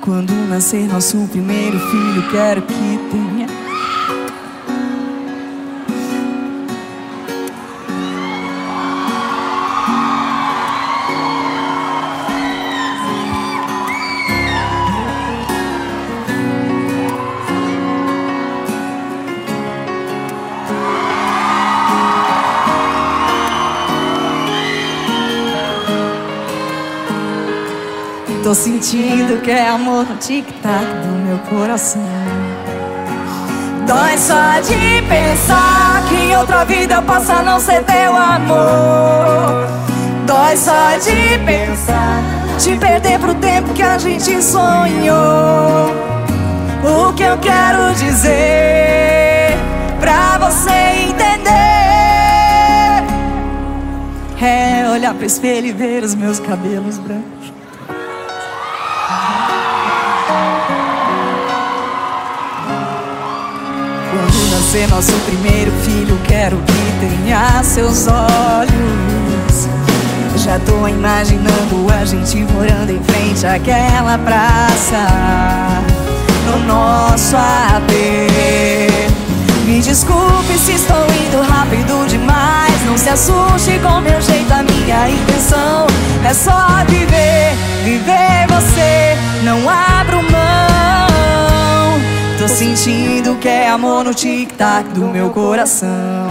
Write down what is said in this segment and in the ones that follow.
Quando nascer nosso primeiro filho, quero que Tô sentindo que é amor no tic-tac do meu coração. Dói só de pensar que em outra vida eu possa não ser teu amor. Dói só de pensar, te perder pro tempo que a gente sonhou. O que eu quero dizer pra você entender é olhar pro espelho e ver os meus cabelos brancos. Nascer nosso primeiro filho, quero que tenha seus olhos. Já tô imaginando a gente morando em frente àquela praça. No nosso AP. Me desculpe se estou indo rápido demais. Não se assuste com meu jeito, a minha intenção é só Sentindo que é amor no tic-tac do meu coração.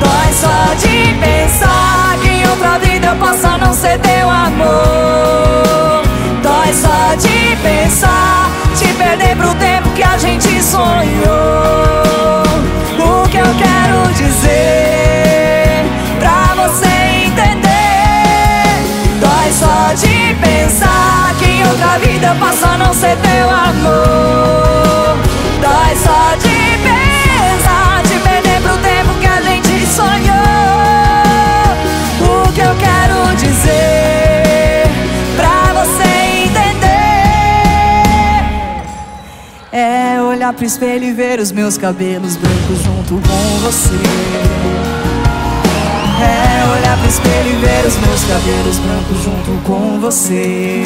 Dói só de pensar que em outra vida eu possa não ser teu amor. Dói só de pensar, te perder pro tempo que a gente sonhou. O que eu quero dizer pra você entender. Dói só de pensar que em outra vida eu possa não ser teu amor. É olhar pro espelho e ver os meus cabelos brancos junto com você. É olhar pro espelho e ver os meus cabelos brancos junto com você.